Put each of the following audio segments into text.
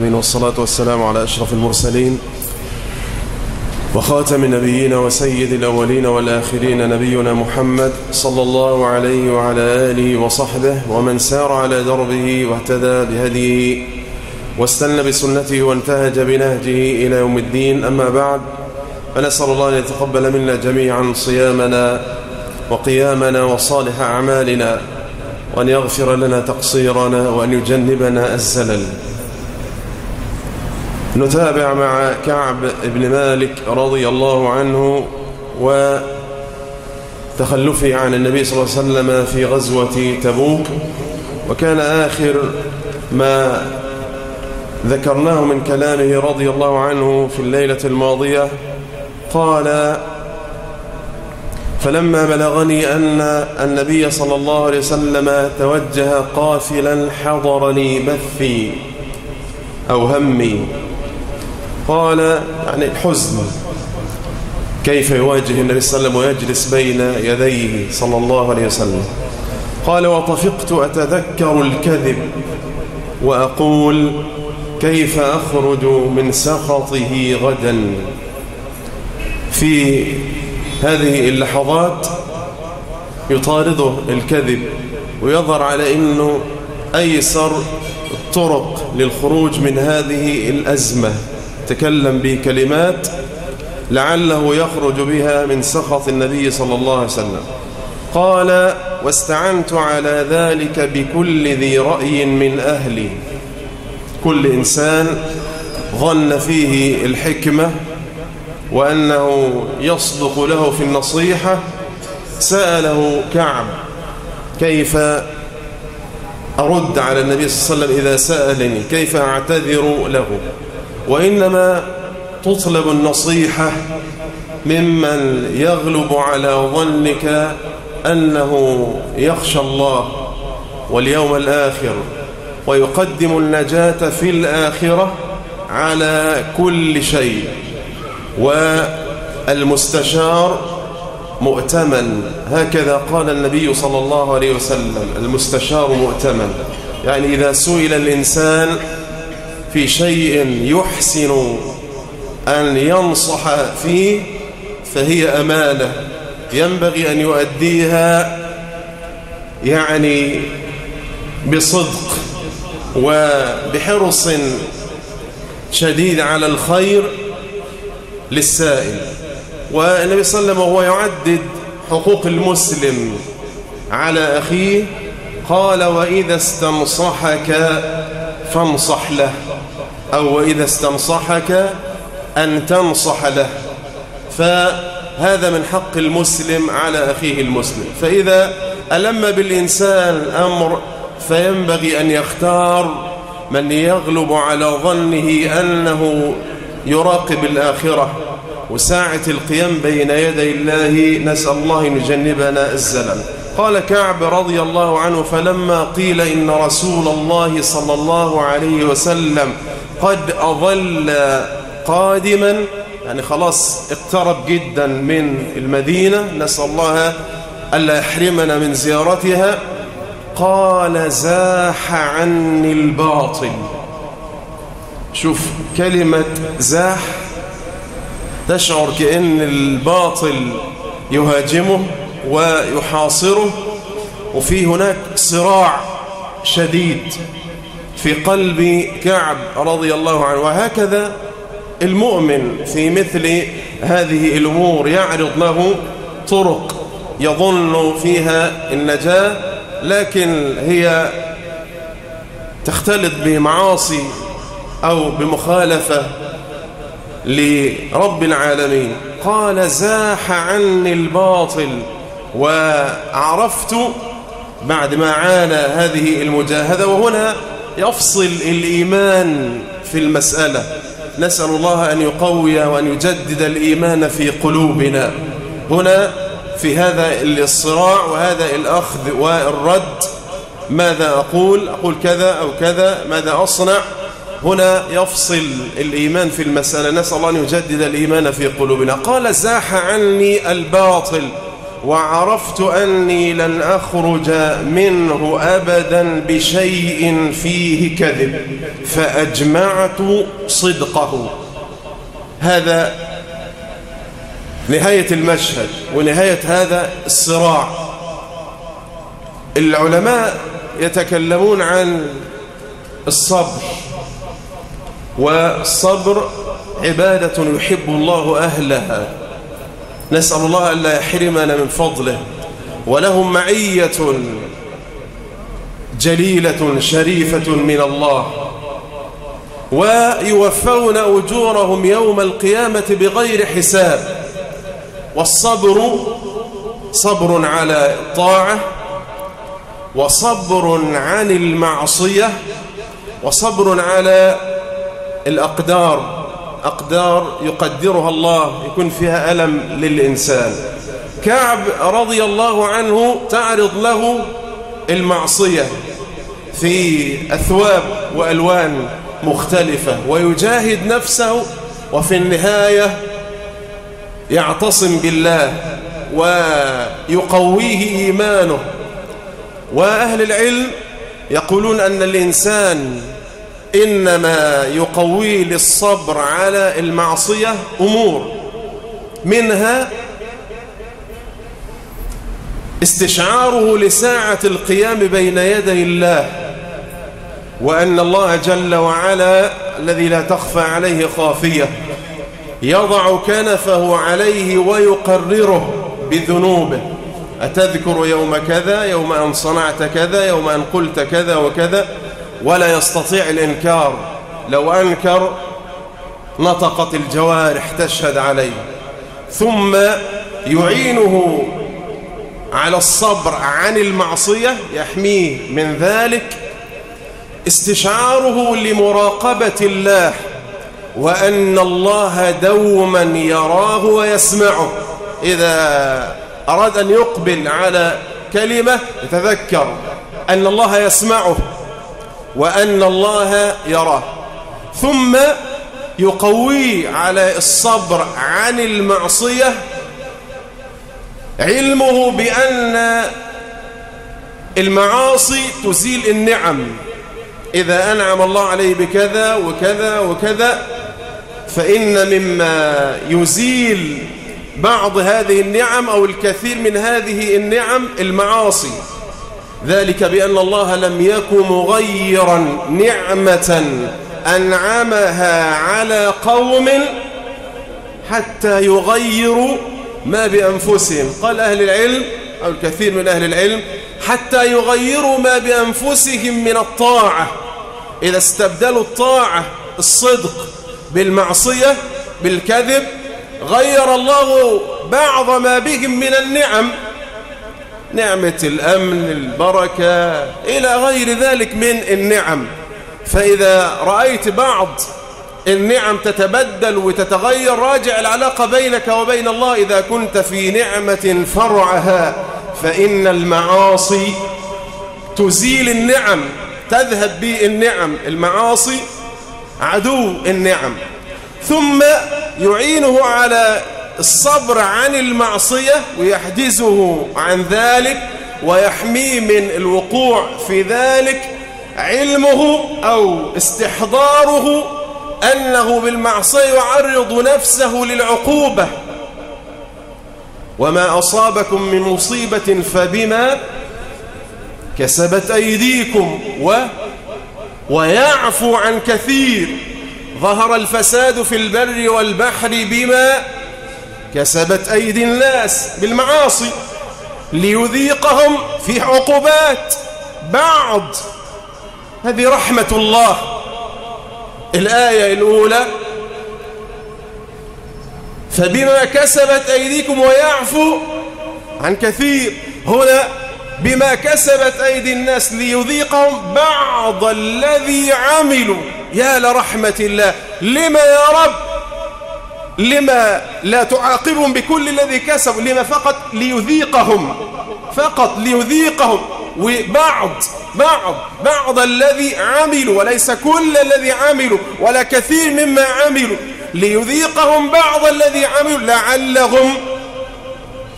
والصلاة والسلام على أشرف المرسلين وخاتم النبيين وسيد الأولين والآخرين نبينا محمد صلى الله عليه وعلى آله وصحبه ومن سار على دربه واهتدى بهديه واستنى بسنته وانتهج بنهجه إلى يوم الدين. أما بعد فنسأل الله أن يتقبل منا جميعا صيامنا وقيامنا وصالح أعمالنا وأن يغفر لنا تقصيرنا وأن يجنبنا الزلل. نتابع مع كعب بن مالك رضي الله عنه وتخلفه عن النبي صلى الله عليه وسلم في غزوة تبوك. وكان آخر ما ذكرناه من كلامه رضي الله عنه في الليلة الماضية قال فلما بلغني أن النبي صلى الله عليه وسلم توجه قافلا حضرني بثي أو همي قال يعني الحزن. كيف يواجه النبي صلى الله عليه وسلم ويجلس بين يديه صلى الله عليه وسلم؟ قال وطفقت أتذكر الكذب وأقول كيف أخرج من سخطه غدا؟ في هذه اللحظات يطارده الكذب ويظهر على أنه أيسر الطرق للخروج من هذه الأزمة. تكلم بكلمات لعله يخرج بها من سخط النبي صلى الله عليه وسلم. قال واستعنت على ذلك بكل ذي رأي من أهلي. كل إنسان ظن فيه الحكمة وأنه يصدق له في النصيحة. سأله كعب كيف أرد على النبي صلى الله عليه وسلم إذا سألني؟ كيف أعتذر له؟ وإنما تطلب النصيحة ممن يغلب على ظنك أنه يخشى الله واليوم الآخر ويقدم النجاة في الآخرة على كل شيء والمستشار مؤتمن. هكذا قال النبي صلى الله عليه وسلم المستشار مؤتمن. يعني إذا سئل الإنسان في شيء يحسن أن ينصح فيه فهي أمانة. ينبغي أن يؤديها يعني بصدق وبحرص شديد على الخير للسائل. والنبي صلى الله عليه وسلم وهو يعدد حقوق المسلم على أخيه قال وإذا استنصحك فانصح له. أو وإذا استنصحك أن تنصح له. فهذا من حق المسلم على أخيه المسلم. فإذا ألم بالإنسان أمر فينبغي أن يختار من يغلب على ظنه أنه يراقب الآخرة. وساعة القيام بين يدي الله نسأل الله أن يجنبنا الزلل. قال كعب رضي الله عنه فلما قيل إن رسول الله صلى الله عليه وسلم قد أظل قادما يعني خلاص اقترب جدا من المدينة نسأل الله ألا يحرمنا من زيارتها. قال زاح عني الباطل. شوف كلمة زاح تشعر كأن الباطل يهاجمه ويحاصره وفي هناك صراع شديد. في قلب كعب رضي الله عنه. وهكذا المؤمن في مثل هذه الأمور يعرض له طرق يظن فيها النجاة لكن هي تختلط بمعاصي أو بمخالفة لرب العالمين. قال زاح عني الباطل وعرفت بعد ما عانى هذه المجاهدة. وهنا يفصل الإيمان في المسألة. نسأل الله أن يقوي وأن يجدد الإيمان في قلوبنا. هنا في هذا الصراع وهذا الأخذ والرد ماذا أقول؟ أقول كذا أو كذا ماذا أصنع؟ هنا يفصل الإيمان في المسألة. نسأل الله أن يجدد الإيمان في قلوبنا. قال زاح عني الباطل. وعرفت أني لن أخرج منه أبدا بشيء فيه كذب فأجمعت صدقه. هذا نهاية المشهد ونهاية هذا الصراع. العلماء يتكلمون عن الصبر والصبر عبادة يحب الله أهلها. نسأل الله ألا يحرمنا من فضله ولهم معية جليلة شريفة من الله ويوفون أجورهم يوم القيامة بغير حساب والصبر صبر على الطاعة وصبر عن المعصية وصبر على الأقدار. أقدار يقدرها الله يكون فيها ألم للإنسان. كعب رضي الله عنه تعرض له المعصية في أثواب وألوان مختلفة ويجاهد نفسه وفي النهاية يعتصم بالله ويقويه إيمانه. وأهل العلم يقولون أن الإنسان إنما يقوي للصبر على المعصية أمور منها استشعاره لساعة القيام بين يدي الله وأن الله جل وعلا الذي لا تخفى عليه خافية يضع كنفه عليه ويقرره بذنوبه. أتذكر يوم كذا يوم أن صنعت كذا يوم أن قلت كذا وكذا؟ ولا يستطيع الإنكار. لو أنكر نطقت الجوارح تشهد عليه. ثم يعينه على الصبر عن المعصية يحميه من ذلك استشعاره لمراقبة الله وأن الله دوما يراه ويسمعه. إذا أراد أن يقبل على كلمة يتذكر أن الله يسمعه. وأن الله يراه. ثم يقوي على الصبر عن المعصية علمه بأن المعاصي تزيل النعم. إذا أنعم الله عليه بكذا وكذا وكذا فإن مما يزيل بعض هذه النعم أو الكثير من هذه النعم المعاصي. ذلك بأن الله لم يكن مغيرا نعمة أنعمها على قوم حتى يغيروا ما بأنفسهم. قال أهل العلم أو الكثير من أهل العلم حتى يغيروا ما بأنفسهم من الطاعة. إذا استبدلوا الطاعة الصدق بالمعصية بالكذب غير الله بعض ما بهم من النعم. نعمة الأمن البركة إلى غير ذلك من النعم. فإذا رأيت بعض النعم تتبدل وتتغير راجع العلاقة بينك وبين الله. إذا كنت في نعمة فرعها فإن المعاصي تزيل النعم تذهب بالنعم المعاصي عدو النعم. ثم يعينه على الصبر عن المعصية ويحجزه عن ذلك ويحميه من الوقوع في ذلك علمه أو استحضاره أنه بالمعصية يعرض نفسه للعقوبة. وما أصابكم من مصيبة فبما كسبت أيديكم و ويعفو عن كثير. ظهر الفساد في البر والبحر بما كسبت أيدي الناس بالمعاصي ليذيقهم في عقوبات بعض. هذه رحمة الله. الآية الأولى فبما كسبت أيديكم ويعفو عن كثير. هنا بما كسبت أيدي الناس ليذيقهم بعض الذي عملوا. يا لرحمة الله لما يا رب لما لا تعاقبهم بكل الذي كسبوا لما فقط ليذيقهم فقط ليذيقهم. وبعض بعض بعض الذي عملوا وليس كل الذي عملوا ولا كثير مما عملوا. ليذيقهم بعض الذي عملوا لعلهم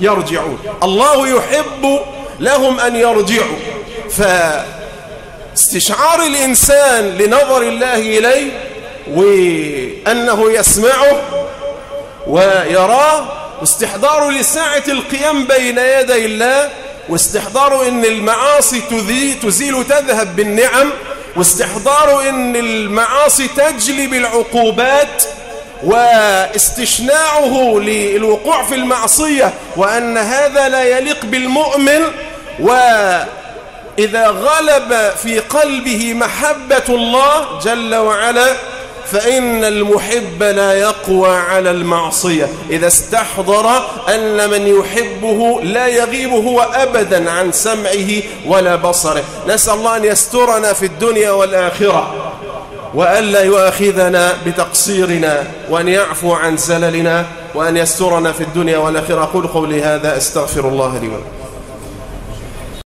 يرجعون. الله يحب لهم أن يرجعوا. فاستشعار الإنسان لنظر الله إليه وأنه يسمعه ويراه واستحضاره لساعة القيام بين يدي الله واستحضاره إن المعاصي تزيل تذهب بالنعم واستحضاره إن المعاصي تجلب العقوبات واستشناعه للوقوع في المعصية وأن هذا لا يليق بالمؤمن وإذا غلب في قلبه محبة الله جل وعلا فإن المحب لا يقوى على المعصية. إذا استحضر أن من يحبه لا يغيب هو أبدا عن سمعه ولا بصره. نسأل الله أن يسترنا في الدنيا والآخرة وألا يؤاخذنا بتقصيرنا وأن يعفو عن زللنا وأن يسترنا في الدنيا والآخرة. أقول قولي هذا أستغفر الله لي ولكم.